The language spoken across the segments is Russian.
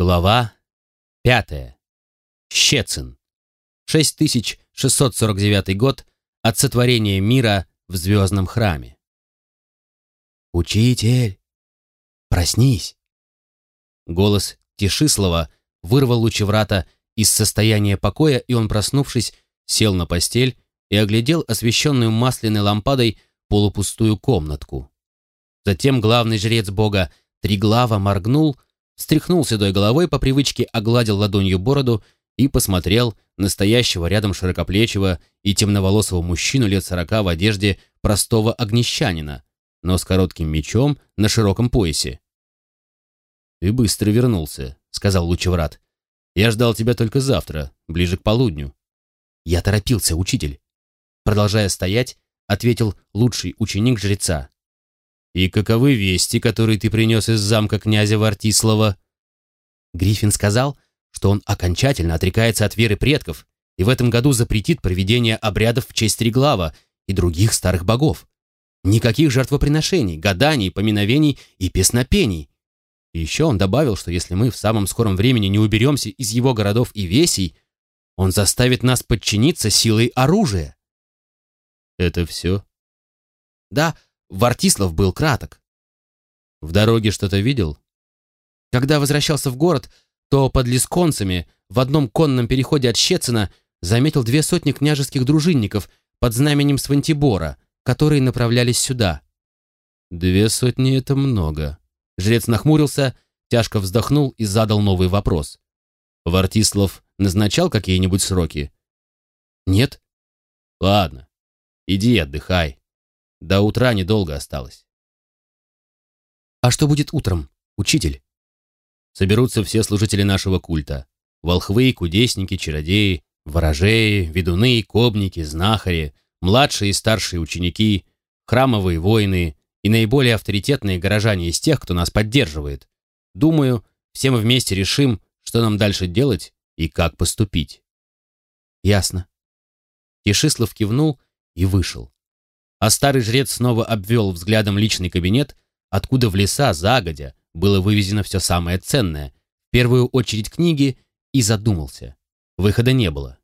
Глава пятая. Щецин. 6649 год от сотворения мира в звездном храме. «Учитель, проснись!» Голос Тишислова вырвал Лучеврата из состояния покоя, и он, проснувшись, сел на постель и оглядел освещенную масляной лампадой полупустую комнатку. Затем главный жрец бога Триглава моргнул, встряхнул седой головой, по привычке огладил ладонью бороду и посмотрел настоящего рядом широкоплечего и темноволосого мужчину лет сорока в одежде простого огнещанина, но с коротким мечом на широком поясе. «Ты быстро вернулся», — сказал Лучеврат. «Я ждал тебя только завтра, ближе к полудню». «Я торопился, учитель». Продолжая стоять, ответил лучший ученик жреца. «И каковы вести, которые ты принес из замка князя Вартислава?» Гриффин сказал, что он окончательно отрекается от веры предков и в этом году запретит проведение обрядов в честь Реглава и других старых богов. Никаких жертвоприношений, гаданий, поминовений и песнопений. И еще он добавил, что если мы в самом скором времени не уберемся из его городов и весей, он заставит нас подчиниться силой оружия. Это все? Да, Вартислав был краток. В дороге что-то видел? Когда возвращался в город, то под Лисконцами в одном конном переходе от Щецина заметил две сотни княжеских дружинников под знаменем Свантибора, которые направлялись сюда. Две сотни — это много. Жрец нахмурился, тяжко вздохнул и задал новый вопрос. Вартислав назначал какие-нибудь сроки? Нет? Ладно, иди отдыхай. До утра недолго осталось. А что будет утром, учитель? Соберутся все служители нашего культа. Волхвы, кудесники, чародеи, ворожеи, ведуны, кобники, знахари, младшие и старшие ученики, храмовые воины и наиболее авторитетные горожане из тех, кто нас поддерживает. Думаю, все мы вместе решим, что нам дальше делать и как поступить. Ясно. Тишислав кивнул и вышел. А старый жрец снова обвел взглядом личный кабинет, откуда в леса загодя было вывезено все самое ценное, в первую очередь книги, и задумался. Выхода не было.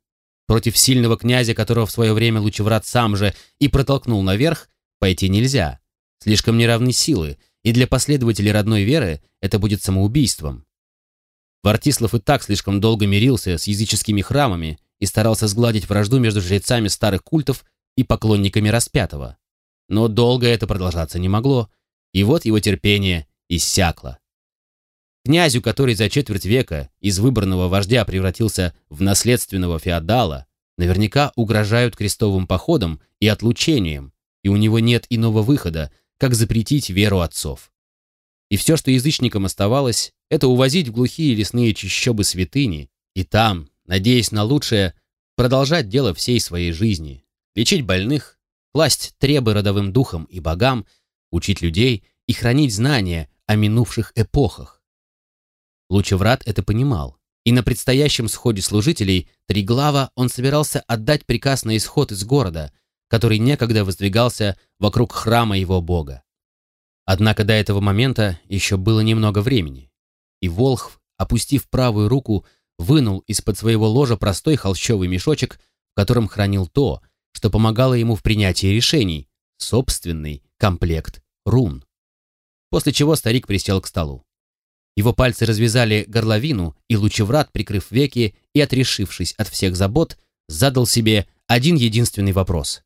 Против сильного князя, которого в свое время Лучеврат сам же и протолкнул наверх, пойти нельзя. Слишком неравны силы, и для последователей родной веры это будет самоубийством. Вартислав и так слишком долго мирился с языческими храмами и старался сгладить вражду между жрецами старых культов и поклонниками распятого. Но долго это продолжаться не могло, и вот его терпение иссякло. Князю, который за четверть века из выбранного вождя превратился в наследственного феодала, наверняка угрожают крестовым походом и отлучением, и у него нет иного выхода, как запретить веру отцов. И все, что язычникам оставалось, это увозить в глухие лесные чащобы святыни, и там, надеясь на лучшее, продолжать дело всей своей жизни, лечить больных, класть требы родовым духам и богам, учить людей и хранить знания о минувших эпохах. Лучеврат это понимал, и на предстоящем сходе служителей Триглава он собирался отдать приказ на исход из города, который некогда воздвигался вокруг храма его бога. Однако до этого момента еще было немного времени, и Волхв, опустив правую руку, вынул из-под своего ложа простой холщовый мешочек, в котором хранил то, что помогало ему в принятии решений, собственный комплект рун. После чего старик присел к столу. Его пальцы развязали горловину, и лучеврат, прикрыв веки и отрешившись от всех забот, задал себе один единственный вопрос.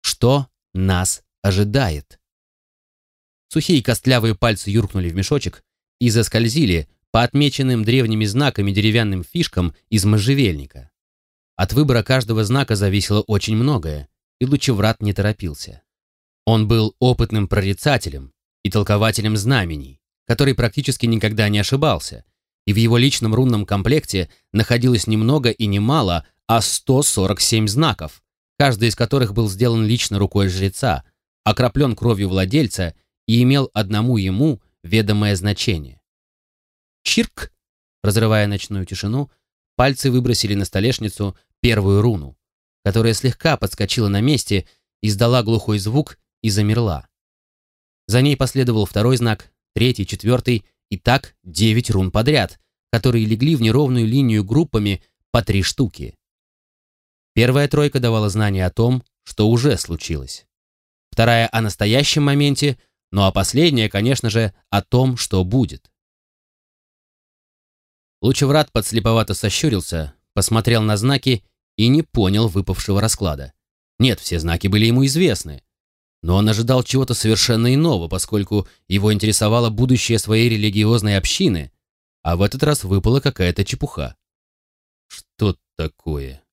Что нас ожидает? Сухие костлявые пальцы юркнули в мешочек и заскользили по отмеченным древними знаками деревянным фишкам из можжевельника. От выбора каждого знака зависело очень многое, и Лучеврат не торопился. Он был опытным прорицателем и толкователем знамений, который практически никогда не ошибался, и в его личном рунном комплекте находилось ни много и ни мало, а 147 знаков, каждый из которых был сделан лично рукой жреца, окроплен кровью владельца и имел одному ему ведомое значение. Чирк, разрывая ночную тишину, пальцы выбросили на столешницу первую руну, которая слегка подскочила на месте, издала глухой звук и замерла. За ней последовал второй знак, третий, четвертый и так девять рун подряд, которые легли в неровную линию группами по три штуки. Первая тройка давала знания о том, что уже случилось. Вторая о настоящем моменте, ну а последняя, конечно же, о том, что будет. Лучеврат подслеповато сощурился, посмотрел на знаки и не понял выпавшего расклада. Нет, все знаки были ему известны. Но он ожидал чего-то совершенно иного, поскольку его интересовало будущее своей религиозной общины, а в этот раз выпала какая-то чепуха. Что такое?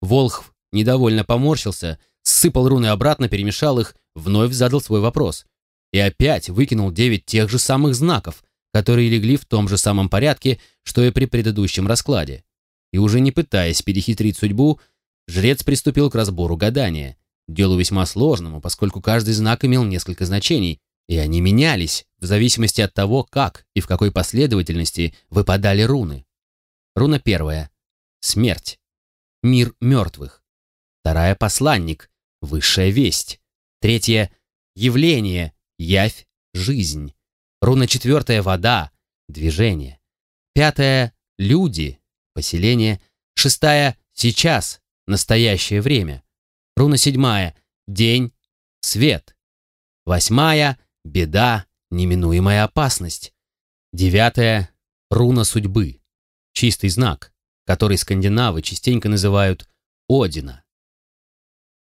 Волхв недовольно поморщился, сыпал руны обратно, перемешал их, вновь задал свой вопрос. И опять выкинул девять тех же самых знаков, которые легли в том же самом порядке, что и при предыдущем раскладе. И уже не пытаясь перехитрить судьбу, жрец приступил к разбору гадания. Делу весьма сложному, поскольку каждый знак имел несколько значений, и они менялись в зависимости от того, как и в какой последовательности выпадали руны. Руна первая — смерть, мир мертвых. Вторая — посланник, высшая весть. Третья — явление, явь, жизнь. Руна четвертая — вода, движение. Пятая — люди, поселение. Шестая — сейчас, настоящее время. Руна седьмая — день, свет. Восьмая — беда, неминуемая опасность. Девятая — руна судьбы, чистый знак, который скандинавы частенько называют Одина.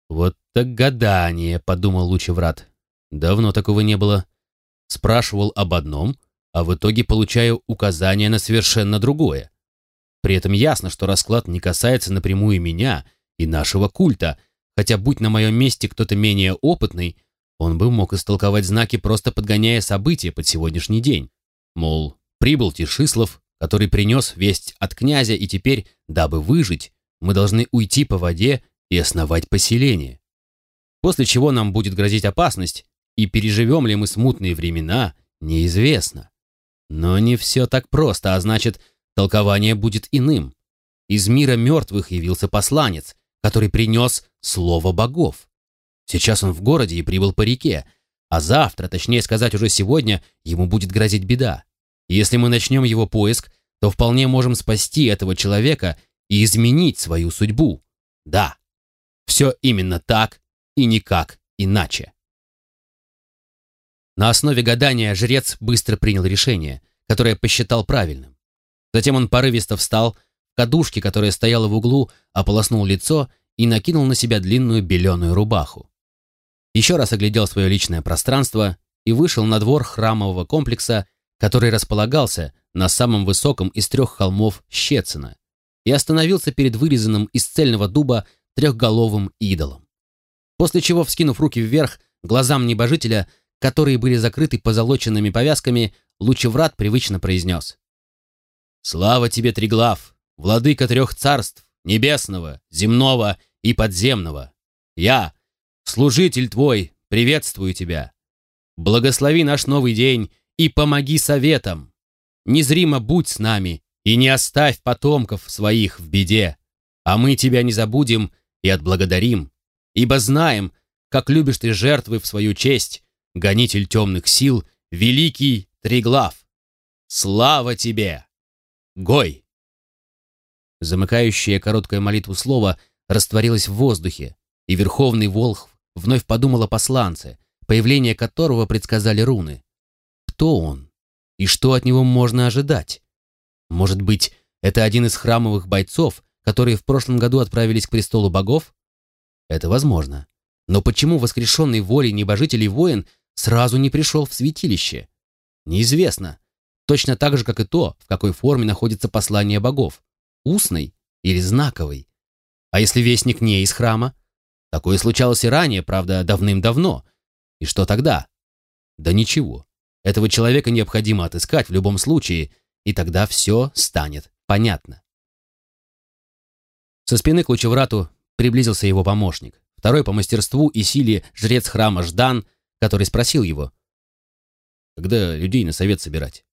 «Вот так гадание», — подумал Лучеврат. «Давно такого не было. Спрашивал об одном, а в итоге получаю указания на совершенно другое. При этом ясно, что расклад не касается напрямую меня и нашего культа, хотя будь на моем месте кто-то менее опытный, он бы мог истолковать знаки, просто подгоняя события под сегодняшний день. Мол, прибыл Тишислав, который принес весть от князя, и теперь, дабы выжить, мы должны уйти по воде и основать поселение. После чего нам будет грозить опасность, и переживем ли мы смутные времена, неизвестно. Но не все так просто, а значит, толкование будет иным. Из мира мертвых явился посланец, который принес слово богов. Сейчас он в городе и прибыл по реке, а завтра, точнее сказать уже сегодня, ему будет грозить беда. если мы начнем его поиск, то вполне можем спасти этого человека и изменить свою судьбу. Да, все именно так и никак иначе. На основе гадания жрец быстро принял решение, которое посчитал правильным. Затем он порывисто встал, в кадушке, которая стояла в углу, ополоснул лицо и накинул на себя длинную беленую рубаху. Еще раз оглядел свое личное пространство и вышел на двор храмового комплекса, который располагался на самом высоком из трех холмов Щецина, и остановился перед вырезанным из цельного дуба трехголовым идолом. После чего, вскинув руки вверх, глазам небожителя, которые были закрыты позолоченными повязками, Лучеврат привычно произнес. «Слава тебе, Триглав, владыка трех царств, небесного, земного и подземного! Я, служитель твой, приветствую тебя! Благослови наш новый день и помоги советам! Незримо будь с нами и не оставь потомков своих в беде, а мы тебя не забудем и отблагодарим, ибо знаем, как любишь ты жертвы в свою честь, гонитель темных сил, великий Триглав. Слава тебе! Гой!» Замыкающее короткую молитву слово растворилось в воздухе, и Верховный Волхв вновь подумал о посланце, появление которого предсказали руны. Кто он? И что от него можно ожидать? Может быть, это один из храмовых бойцов, которые в прошлом году отправились к престолу богов? Это возможно. Но почему воскрешенный волей небожителей воин сразу не пришел в святилище? Неизвестно. Точно так же, как и то, в какой форме находится послание богов. Устной или знаковой. А если вестник не из храма? Такое случалось и ранее, правда, давным-давно. И что тогда? Да ничего. Этого человека необходимо отыскать в любом случае, и тогда все станет понятно. Со спины к Лучеврату приблизился его помощник, второй по мастерству и силе жрец храма Ждан, который спросил его, «Когда людей на совет собирать?»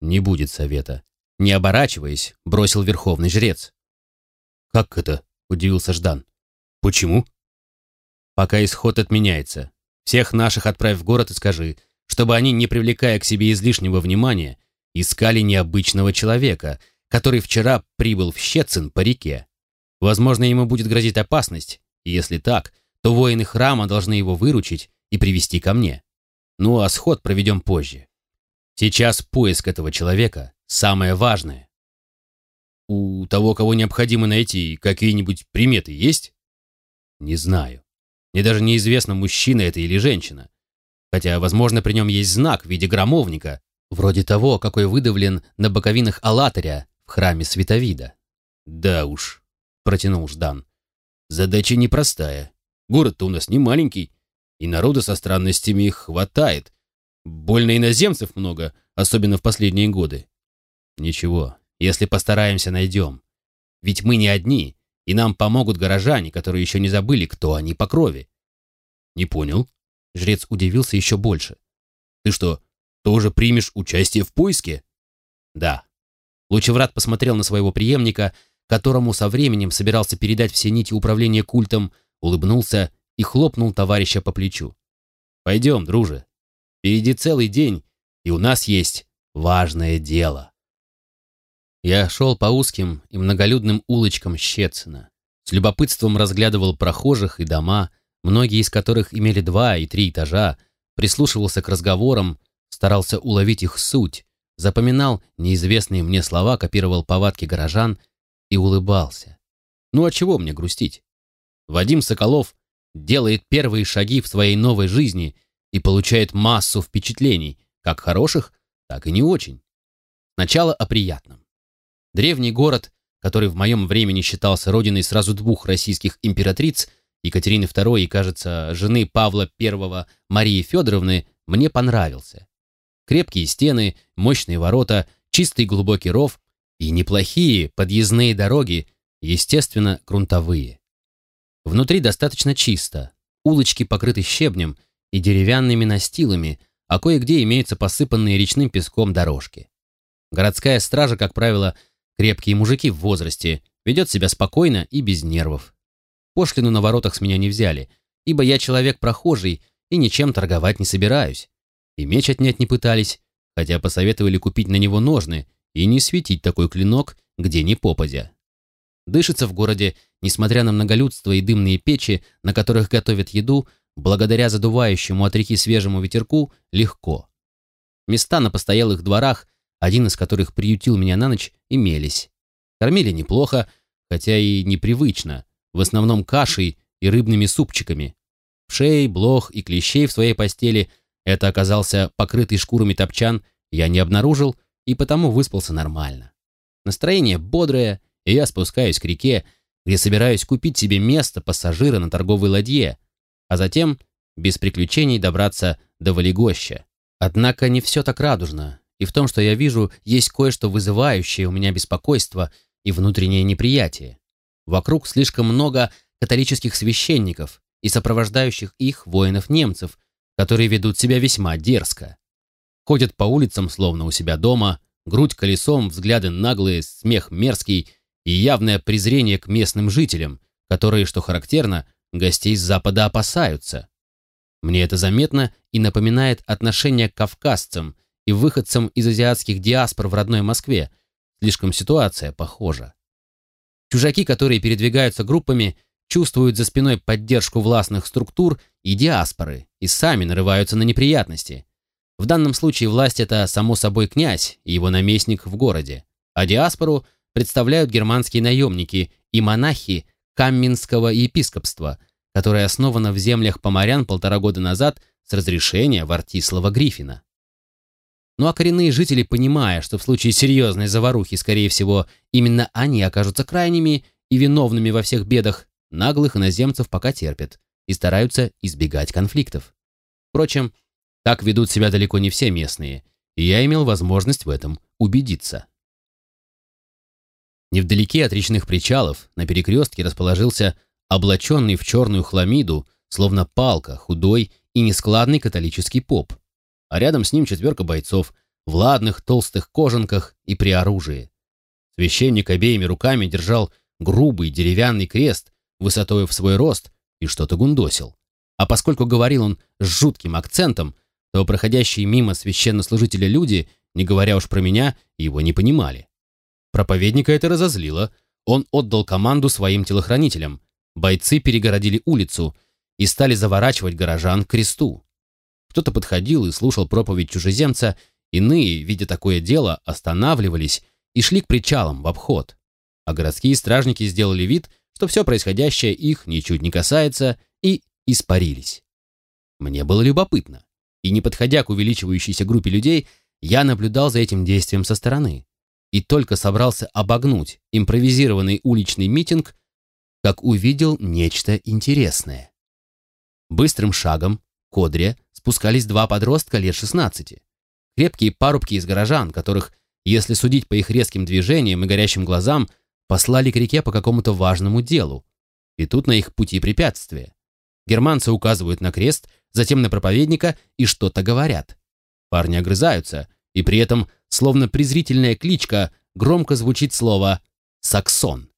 «Не будет совета». Не оборачиваясь, бросил верховный жрец. «Как это?» — удивился Ждан. «Почему?» «Пока исход отменяется. Всех наших отправь в город и скажи, чтобы они, не привлекая к себе излишнего внимания искали необычного человека, который вчера прибыл в Щецин по реке. Возможно, ему будет грозить опасность, и если так, то воины храма должны его выручить и привести ко мне. Ну а сход проведем позже. Сейчас поиск этого человека – самое важное. У того, кого необходимо найти, какие-нибудь приметы есть? Не знаю. Мне даже неизвестно, мужчина это или женщина. Хотя, возможно, при нем есть знак в виде громовника, вроде того, какой выдавлен на боковинах Алатаря в храме Световида. Да уж, протянул Ждан. Задача непростая. Город-то у нас не маленький, и народа со странностями хватает. Больно иноземцев много, особенно в последние годы. Ничего, если постараемся, найдем. Ведь мы не одни, и нам помогут горожане, которые еще не забыли, кто они по крови. Не понял? Жрец удивился еще больше. Ты что, тоже примешь участие в поиске? Да. Лучеврат посмотрел на своего преемника, которому со временем собирался передать все нити управления культом, улыбнулся и хлопнул товарища по плечу. «Пойдем, друже. Впереди целый день, и у нас есть важное дело». Я шел по узким и многолюдным улочкам Щецина. С любопытством разглядывал прохожих и дома, многие из которых имели два и три этажа, прислушивался к разговорам, старался уловить их суть, запоминал неизвестные мне слова, копировал повадки горожан и улыбался. Ну а чего мне грустить? Вадим Соколов делает первые шаги в своей новой жизни и получает массу впечатлений, как хороших, так и не очень. Сначала о приятном. Древний город, который в моем времени считался родиной сразу двух российских императриц, Екатерины II и, кажется, жены Павла I Марии Федоровны, мне понравился. Крепкие стены, мощные ворота, чистый глубокий ров и неплохие подъездные дороги, естественно, грунтовые. Внутри достаточно чисто, улочки покрыты щебнем и деревянными настилами, а кое-где имеются посыпанные речным песком дорожки. Городская стража, как правило, крепкие мужики в возрасте, ведет себя спокойно и без нервов. Пошлину на воротах с меня не взяли, ибо я человек прохожий и ничем торговать не собираюсь. И меч отнять не пытались, хотя посоветовали купить на него ножны и не светить такой клинок, где ни попадя. Дышится в городе, несмотря на многолюдство и дымные печи, на которых готовят еду, благодаря задувающему от реки свежему ветерку, легко. Места на постоялых дворах, один из которых приютил меня на ночь, имелись. Кормили неплохо, хотя и непривычно, в основном кашей и рыбными супчиками. Вшей, блох и клещей в своей постели, это оказался покрытый шкурами топчан, я не обнаружил и потому выспался нормально. Настроение бодрое, и я спускаюсь к реке, где собираюсь купить себе место пассажира на торговой ладье, а затем без приключений добраться до Валегоща. Однако не все так радужно, и в том, что я вижу, есть кое-что вызывающее у меня беспокойство и внутреннее неприятие. Вокруг слишком много католических священников и сопровождающих их воинов-немцев, которые ведут себя весьма дерзко. Ходят по улицам, словно у себя дома, грудь колесом, взгляды наглые, смех мерзкий и явное презрение к местным жителям, которые, что характерно, гостей с Запада опасаются. Мне это заметно и напоминает отношение к кавказцам и выходцам из азиатских диаспор в родной Москве. Слишком ситуация похожа. Чужаки, которые передвигаются группами, чувствуют за спиной поддержку властных структур и диаспоры и сами нарываются на неприятности. В данном случае власть это, само собой, князь и его наместник в городе, а диаспору представляют германские наемники и монахи Камминского епископства, которое основано в землях поморян полтора года назад с разрешения Вартислава Гриффина. Ну а коренные жители, понимая, что в случае серьезной заварухи, скорее всего, именно они окажутся крайними и виновными во всех бедах, наглых иноземцев пока терпят и стараются избегать конфликтов. Впрочем, так ведут себя далеко не все местные, и я имел возможность в этом убедиться. Невдалеке от речных причалов на перекрестке расположился облаченный в черную хламиду, словно палка, худой и нескладный католический поп. А рядом с ним четверка бойцов в ладных толстых кожанках и при оружии. Священник обеими руками держал грубый деревянный крест высотой в свой рост и что-то гундосил. А поскольку говорил он с жутким акцентом, то проходящие мимо священнослужителя люди не говоря уж про меня, его не понимали. Проповедника это разозлило. Он отдал команду своим телохранителям. Бойцы перегородили улицу и стали заворачивать горожан к кресту. Кто-то подходил и слушал проповедь чужеземца, иные, видя такое дело, останавливались и шли к причалам в обход. А городские стражники сделали вид, что все происходящее их ничуть не касается, и испарились. Мне было любопытно, и не подходя к увеличивающейся группе людей, я наблюдал за этим действием со стороны и только собрался обогнуть импровизированный уличный митинг, как увидел нечто интересное. Быстрым шагом к Одре спускались два подростка лет 16. Крепкие парубки из горожан, которых, если судить по их резким движениям и горящим глазам, послали к реке по какому-то важному делу. И тут на их пути препятствие. Германцы указывают на крест, затем на проповедника и что-то говорят. Парни огрызаются, и при этом, словно презрительная кличка, громко звучит слово «саксон».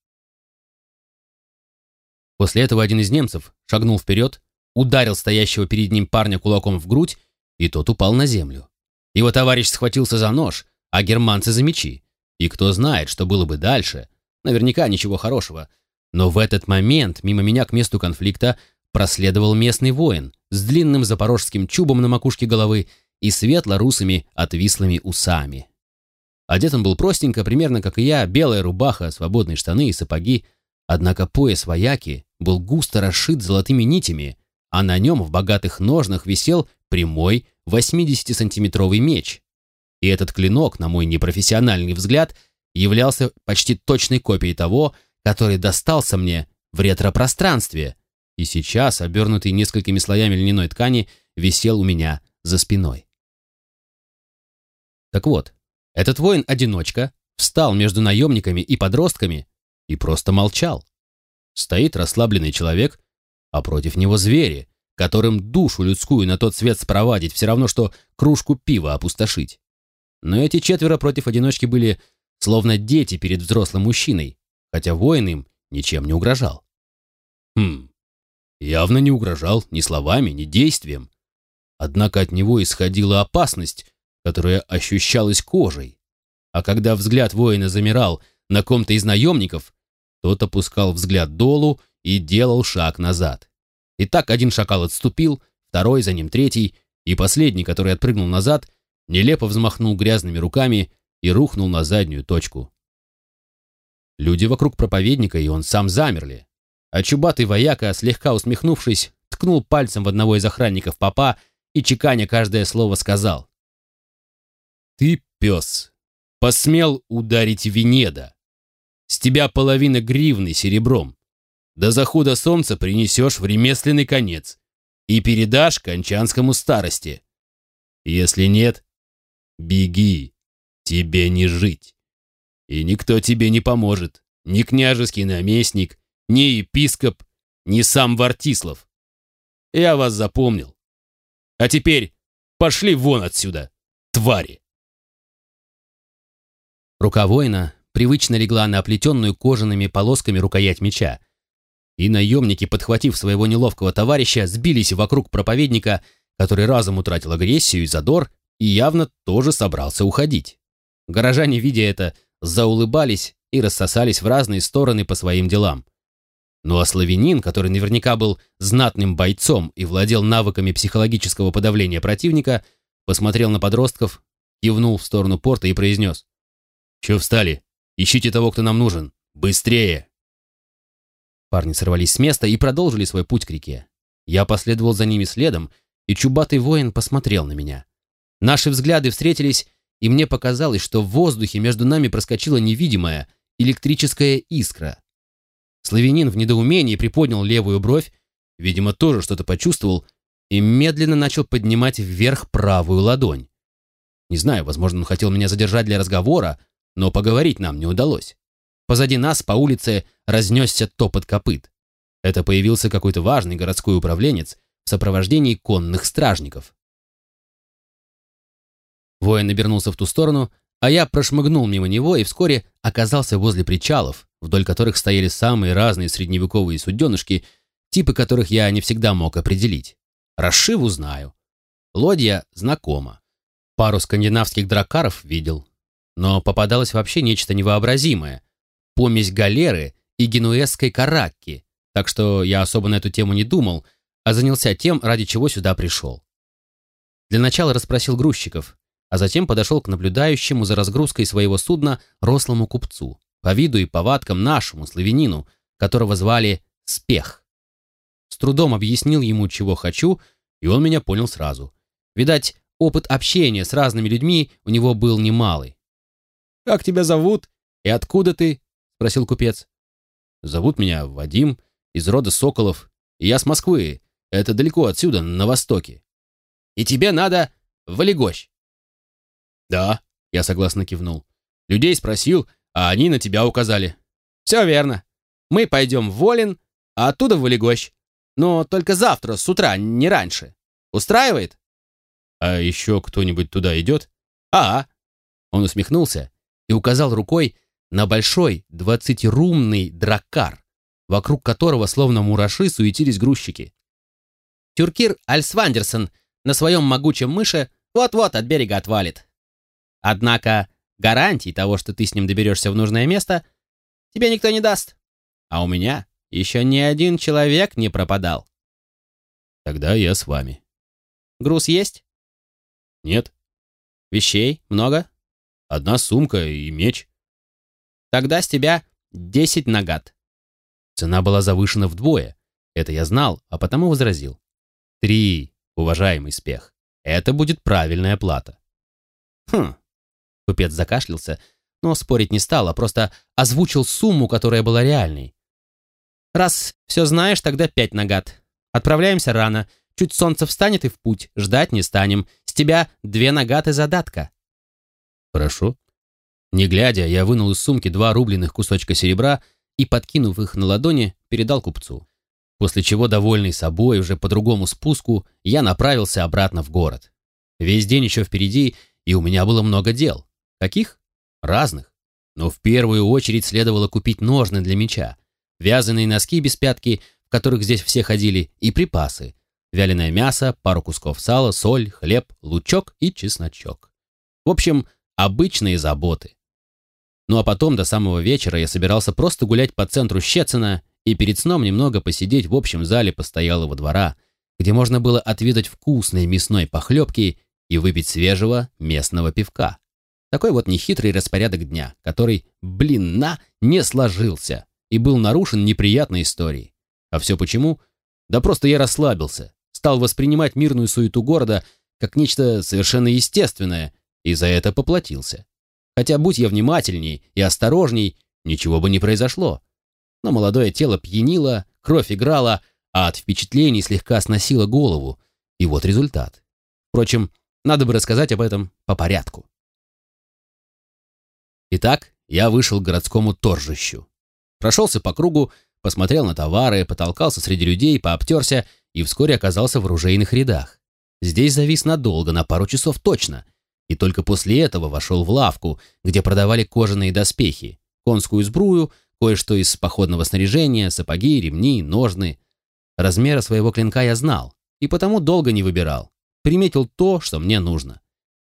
После этого один из немцев шагнул вперед, ударил стоящего перед ним парня кулаком в грудь, и тот упал на землю. Его товарищ схватился за нож, а германцы за мечи. И кто знает, что было бы дальше. Наверняка ничего хорошего. Но в этот момент мимо меня к месту конфликта проследовал местный воин с длинным запорожским чубом на макушке головы и светло-русыми отвислыми усами. Одет он был простенько, примерно как и я, белая рубаха, свободные штаны и сапоги, однако пояс вояки был густо расшит золотыми нитями, а на нем в богатых ножнах висел прямой 80-сантиметровый меч. И этот клинок, на мой непрофессиональный взгляд, являлся почти точной копией того, который достался мне в ретро-пространстве, и сейчас, обернутый несколькими слоями льняной ткани, висел у меня за спиной. Так вот, этот воин-одиночка встал между наемниками и подростками и просто молчал. Стоит расслабленный человек, а против него звери, которым душу людскую на тот свет спровадить все равно, что кружку пива опустошить. Но эти четверо против одиночки были словно дети перед взрослым мужчиной, хотя воин им ничем не угрожал. Хм, явно не угрожал ни словами, ни действием. Однако от него исходила опасность, которая ощущалась кожей. А когда взгляд воина замирал на ком-то из наемников, тот опускал взгляд долу и делал шаг назад. И так один шакал отступил, второй, за ним третий, и последний, который отпрыгнул назад, нелепо взмахнул грязными руками и рухнул на заднюю точку. Люди вокруг проповедника и он сам замерли. А чубатый вояка, слегка усмехнувшись, ткнул пальцем в одного из охранников папа и, чеканя каждое слово, сказал. Ты, пес, посмел ударить Венеда. С тебя половина гривны серебром. До захода солнца принесешь в ремесленный конец и передашь кончанскому старости. Если нет, беги, тебе не жить. И никто тебе не поможет, ни княжеский наместник, ни епископ, ни сам Вартислав. Я вас запомнил. А теперь пошли вон отсюда, твари. Рука воина привычно легла на оплетенную кожаными полосками рукоять меча. И наемники, подхватив своего неловкого товарища, сбились вокруг проповедника, который разом утратил агрессию и задор, и явно тоже собрался уходить. Горожане, видя это, заулыбались и рассосались в разные стороны по своим делам. Ну а славянин, который наверняка был знатным бойцом и владел навыками психологического подавления противника, посмотрел на подростков, кивнул в сторону порта и произнес «Чё встали? Ищите того, кто нам нужен! Быстрее!» Парни сорвались с места и продолжили свой путь к реке. Я последовал за ними следом, и чубатый воин посмотрел на меня. Наши взгляды встретились, и мне показалось, что в воздухе между нами проскочила невидимая электрическая искра. Славянин в недоумении приподнял левую бровь, видимо, тоже что-то почувствовал, и медленно начал поднимать вверх правую ладонь. Не знаю, возможно, он хотел меня задержать для разговора, но поговорить нам не удалось. Позади нас по улице разнесся топот копыт. Это появился какой-то важный городской управленец в сопровождении конных стражников. Воин обернулся в ту сторону, а я прошмыгнул мимо него и вскоре оказался возле причалов, вдоль которых стояли самые разные средневековые суденышки, типы которых я не всегда мог определить. Расшиву знаю. Лодья знакома. Пару скандинавских дракаров видел, но попадалось вообще нечто невообразимое. Помесь галеры и генуэзской каракки, так что я особо на эту тему не думал, а занялся тем, ради чего сюда пришел. Для начала расспросил грузчиков, а затем подошел к наблюдающему за разгрузкой своего судна рослому купцу, по виду и повадкам нашему славянину, которого звали Спех. С трудом объяснил ему, чего хочу, и он меня понял сразу. Видать, опыт общения с разными людьми у него был немалый. «Как тебя зовут и откуда ты?» — спросил купец. «Зовут меня Вадим, из рода Соколов, и я с Москвы, это далеко отсюда, на востоке. И тебе надо в Олегощ». «Да», — я согласно кивнул. «Людей спросил, а они на тебя указали». «Все верно. Мы пойдем в Волин, а оттуда в Олегощ. Но только завтра, с утра, не раньше. Устраивает?» «А еще кто-нибудь туда идет?» «А, Он усмехнулся и указал рукой на большой двадцатирумный драккар, вокруг которого словно мураши суетились грузчики. Тюркир Альсвандерсон на своем могучем мыше вот-вот от берега отвалит. Однако гарантий того, что ты с ним доберешься в нужное место, тебе никто не даст. А у меня еще ни один человек не пропадал. Тогда я с вами. Груз есть? Нет. Вещей много? Одна сумка и меч. Тогда с тебя десять нагат. Цена была завышена вдвое. Это я знал, а потому возразил. Три, уважаемый спех. Это будет правильная плата. Хм. Купец закашлялся, но спорить не стал, а просто озвучил сумму, которая была реальной. Раз все знаешь, тогда пять нагат. Отправляемся рано. Чуть солнце встанет и в путь. Ждать не станем. С тебя две нагаты задатка. Хорошо. Не глядя, я вынул из сумки два рубленых кусочка серебра и, подкинув их на ладони, передал купцу. После чего, довольный собой, уже по другому спуску, я направился обратно в город. Весь день еще впереди, и у меня было много дел. Каких? Разных. Но в первую очередь следовало купить ножны для меча, вязаные носки без пятки, в которых здесь все ходили, и припасы. Вяленое мясо, пару кусков сала, соль, хлеб, лучок и чесночок. В общем, обычные заботы. Ну а потом до самого вечера я собирался просто гулять по центру Щецина и перед сном немного посидеть в общем зале постоялого двора, где можно было отведать вкусной мясной похлебки и выпить свежего местного пивка. Такой вот нехитрый распорядок дня, который, блин, на, не сложился и был нарушен неприятной историей. А все почему? Да просто я расслабился, стал воспринимать мирную суету города как нечто совершенно естественное и за это поплатился. Хотя будь я внимательней и осторожней, ничего бы не произошло. Но молодое тело пьянило, кровь играла, а от впечатлений слегка сносило голову. И вот результат. Впрочем, надо бы рассказать об этом по порядку. Итак, я вышел к городскому торжищу. Прошелся по кругу, посмотрел на товары, потолкался среди людей, пообтерся и вскоре оказался в оружейных рядах. Здесь завис надолго, на пару часов точно — и только после этого вошел в лавку, где продавали кожаные доспехи, конскую сбрую, кое-что из походного снаряжения, сапоги, ремни, ножны. Размера своего клинка я знал, и потому долго не выбирал. Приметил то, что мне нужно.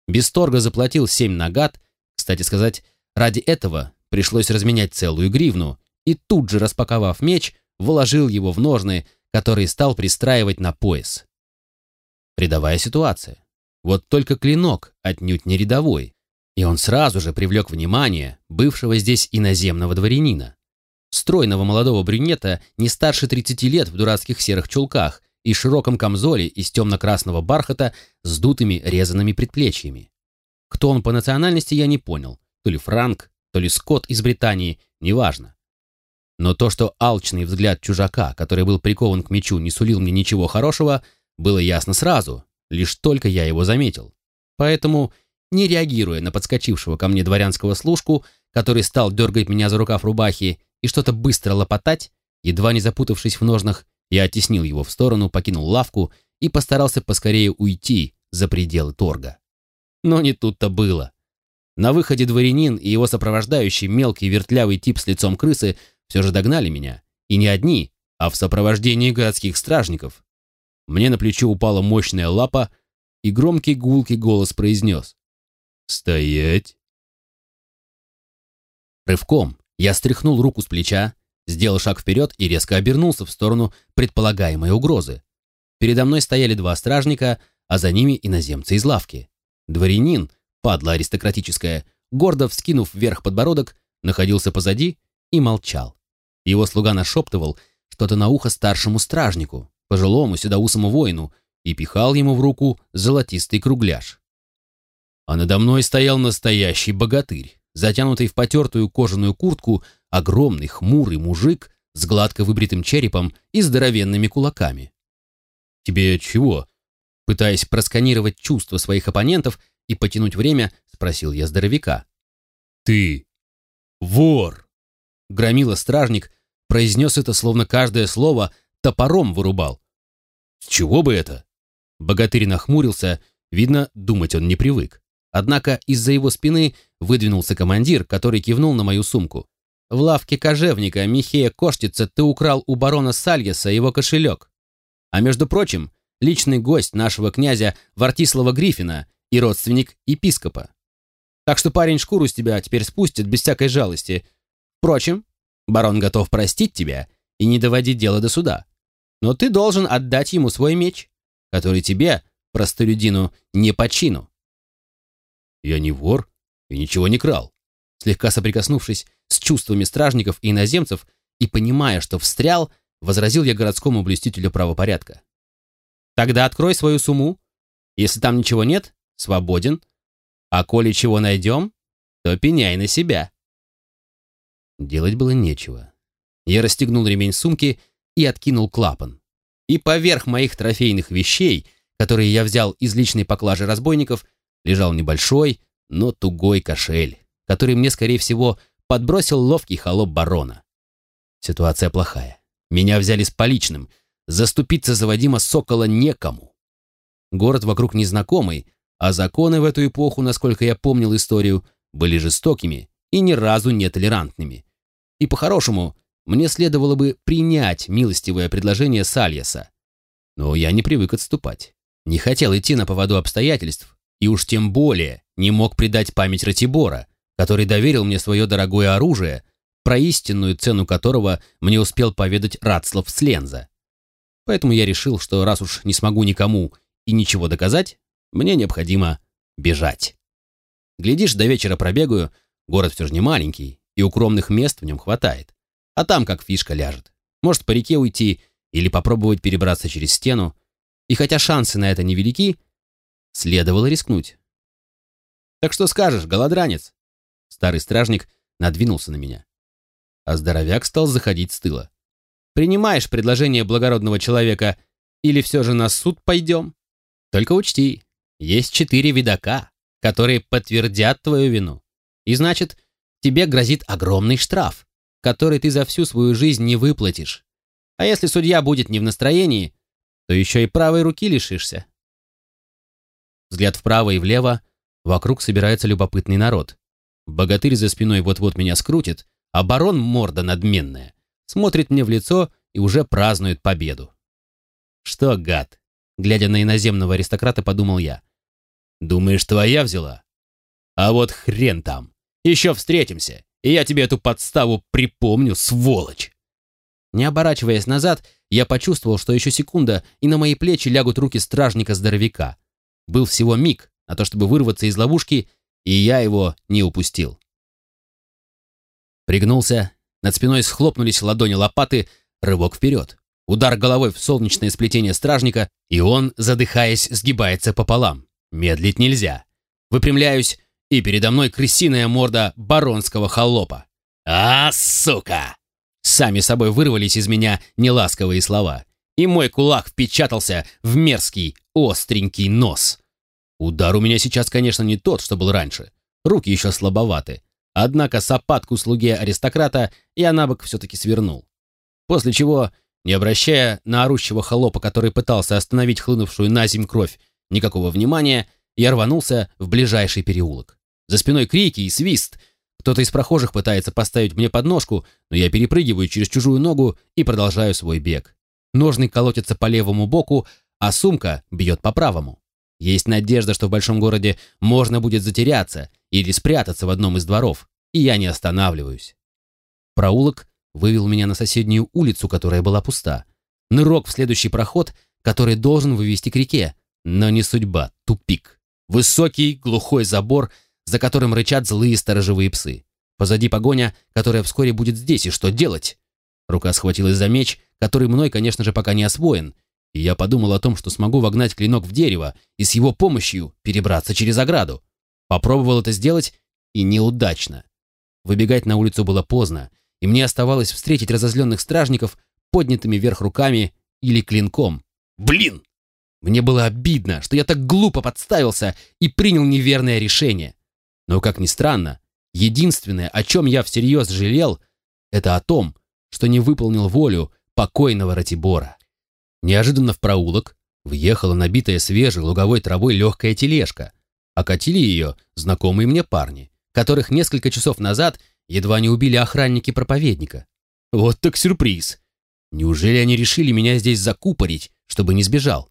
Без торга заплатил семь нагат, кстати сказать, ради этого пришлось разменять целую гривну, и тут же, распаковав меч, вложил его в ножны, которые стал пристраивать на пояс. Рядовая ситуация. Вот только клинок отнюдь не рядовой, и он сразу же привлек внимание бывшего здесь иноземного дворянина. Стройного молодого брюнета не старше 30 лет в дурацких серых чулках и широком камзоле из темно-красного бархата с дутыми резанными предплечьями. Кто он по национальности, я не понял. То ли Франк, то ли Скотт из Британии, неважно. Но то, что алчный взгляд чужака, который был прикован к мечу, не сулил мне ничего хорошего, было ясно сразу, Лишь только я его заметил. Поэтому, не реагируя на подскочившего ко мне дворянского служку, который стал дергать меня за рукав рубахи и что-то быстро лопотать, едва не запутавшись в ножнах, я оттеснил его в сторону, покинул лавку и постарался поскорее уйти за пределы торга. Но не тут-то было. На выходе дворянин и его сопровождающий мелкий вертлявый тип с лицом крысы все же догнали меня. И не одни, а в сопровождении городских стражников. Мне на плечо упала мощная лапа, и громкий гулкий голос произнес. «Стоять!» Рывком я стряхнул руку с плеча, сделал шаг вперед и резко обернулся в сторону предполагаемой угрозы. Передо мной стояли два стражника, а за ними иноземцы из лавки. Дворянин, падла аристократическая, гордо вскинув вверх подбородок, находился позади и молчал. Его слуга нашептывал что-то на ухо старшему стражнику, пожилому седоусому воину, и пихал ему в руку золотистый кругляш. А надо мной стоял настоящий богатырь, затянутый в потертую кожаную куртку, огромный хмурый мужик с гладко выбритым черепом и здоровенными кулаками. «Тебе чего?» Пытаясь просканировать чувства своих оппонентов и потянуть время, спросил я здоровяка. «Ты вор!» Громила стражник, произнес это, словно каждое слово топором вырубал. «С чего бы это?» Богатырь нахмурился, видно, думать он не привык. Однако из-за его спины выдвинулся командир, который кивнул на мою сумку. «В лавке кожевника Михея Коштица ты украл у барона Сальеса его кошелек. А между прочим, личный гость нашего князя Вартислава Гриффина и родственник епископа. Так что парень шкуру с тебя теперь спустит без всякой жалости. Впрочем, барон готов простить тебя и не доводить дело до суда. Но ты должен отдать ему свой меч, который тебе, простолюдину, не по чину. Я не вор и ничего не крал. Слегка соприкоснувшись с чувствами стражников и иноземцев и понимая, что встрял, возразил я городскому блюстителю правопорядка. Тогда открой свою сумму. Если там ничего нет, свободен. А коли чего найдем, то пеняй на себя. Делать было нечего. Я расстегнул ремень сумки и откинул клапан. И поверх моих трофейных вещей, которые я взял из личной поклажи разбойников, лежал небольшой, но тугой кошель, который мне, скорее всего, подбросил ловкий холоп барона. Ситуация плохая. Меня взяли с поличным. Заступиться за Вадима Сокола некому. Город вокруг незнакомый, а законы в эту эпоху, насколько я помнил историю, были жестокими и ни разу не толерантными. И по-хорошему, мне следовало бы принять милостивое предложение Сальеса. Но я не привык отступать. Не хотел идти на поводу обстоятельств, и уж тем более не мог предать память Ратибора, который доверил мне свое дорогое оружие, про истинную цену которого мне успел поведать Рацлав Сленза. Поэтому я решил, что раз уж не смогу никому и ничего доказать, мне необходимо бежать. Глядишь, до вечера пробегаю, город все же не маленький, и укромных мест в нем хватает. А там как фишка ляжет. Может, по реке уйти или попробовать перебраться через стену. И хотя шансы на это невелики, Следовало рискнуть. «Так что скажешь, голодранец?» Старый стражник надвинулся на меня. А здоровяк стал заходить с тыла. «Принимаешь предложение благородного человека или все же на суд пойдем? Только учти, есть четыре видака, которые подтвердят твою вину. И значит, тебе грозит огромный штраф, который ты за всю свою жизнь не выплатишь. А если судья будет не в настроении, то еще и правой руки лишишься. Взгляд вправо и влево. Вокруг собирается любопытный народ. Богатырь за спиной вот-вот меня скрутит, а барон, морда надменная, смотрит мне в лицо и уже празднует победу. Что, гад? Глядя на иноземного аристократа, подумал я. Думаешь, твоя взяла? А вот хрен там. Еще встретимся, и я тебе эту подставу припомню, сволочь. Не оборачиваясь назад, я почувствовал, что еще секунда, и на мои плечи лягут руки стражника-здоровяка. Был всего миг на то, чтобы вырваться из ловушки, и я его не упустил. Пригнулся, над спиной схлопнулись ладони лопаты, рывок вперед. Удар головой в солнечное сплетение стражника, и он, задыхаясь, сгибается пополам. Медлить нельзя. Выпрямляюсь, и передо мной крысиная морда баронского холопа. «А, сука!» Сами собой вырвались из меня неласковые слова и мой кулак впечатался в мерзкий, остренький нос. Удар у меня сейчас, конечно, не тот, что был раньше. Руки еще слабоваты. Однако сапатку слуге аристократа я на все-таки свернул. После чего, не обращая на орущего холопа, который пытался остановить хлынувшую на земь кровь, никакого внимания, я рванулся в ближайший переулок. За спиной крики и свист. Кто-то из прохожих пытается поставить мне подножку, но я перепрыгиваю через чужую ногу и продолжаю свой бег. Ножны колотятся по левому боку, а сумка бьет по правому. Есть надежда, что в большом городе можно будет затеряться или спрятаться в одном из дворов, и я не останавливаюсь. Проулок вывел меня на соседнюю улицу, которая была пуста. Нырок в следующий проход, который должен вывести к реке. Но не судьба, тупик. Высокий, глухой забор, за которым рычат злые сторожевые псы. Позади погоня, которая вскоре будет здесь, и что делать? Рука схватилась за меч, который мной, конечно же, пока не освоен, и я подумал о том, что смогу вогнать клинок в дерево и с его помощью перебраться через ограду. Попробовал это сделать, и неудачно. Выбегать на улицу было поздно, и мне оставалось встретить разозленных стражников поднятыми вверх руками или клинком. Блин! Мне было обидно, что я так глупо подставился и принял неверное решение. Но, как ни странно, единственное, о чем я всерьез жалел, это о том, что не выполнил волю покойного Ратибора. Неожиданно в проулок въехала набитая свежей луговой травой легкая тележка. Окатили ее знакомые мне парни, которых несколько часов назад едва не убили охранники проповедника. Вот так сюрприз. Неужели они решили меня здесь закупорить, чтобы не сбежал?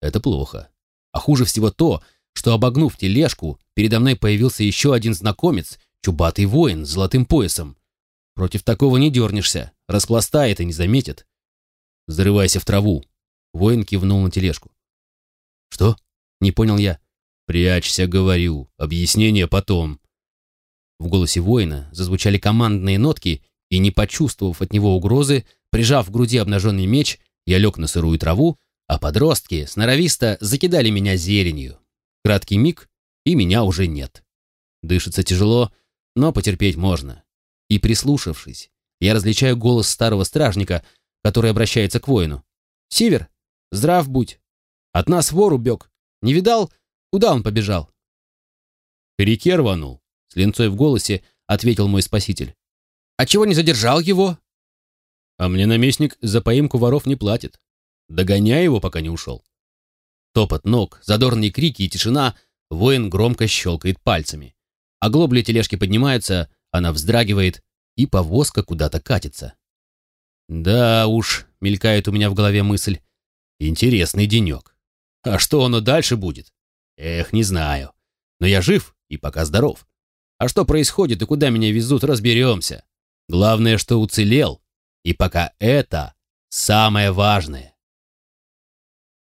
Это плохо. А хуже всего то, что, обогнув тележку, передо мной появился еще один знакомец, чубатый воин с золотым поясом. Против такого не дернешься, распластает и не заметит. «Зарывайся в траву», — воин кивнул на тележку. «Что?» — не понял я. «Прячься, говорю, объяснение потом». В голосе воина зазвучали командные нотки, и, не почувствовав от него угрозы, прижав в груди обнаженный меч, я лег на сырую траву, а подростки сноровисто закидали меня зеленью. Краткий миг, и меня уже нет. Дышится тяжело, но потерпеть можно. И прислушавшись, я различаю голос старого стражника, который обращается к воину. «Сивер, здрав будь! От нас вор убег. Не видал, куда он побежал?» «К реке рванул», — с ленцой в голосе ответил мой спаситель. «А чего не задержал его?» «А мне наместник за поимку воров не платит. Догоняй его, пока не ушел». Топот ног, задорные крики и тишина, воин громко щелкает пальцами. Оглобли тележки поднимаются, она вздрагивает, и повозка куда-то катится. «Да уж», — мелькает у меня в голове мысль, — «интересный денек. А что оно дальше будет? Эх, не знаю. Но я жив и пока здоров. А что происходит и куда меня везут, разберемся. Главное, что уцелел. И пока это самое важное.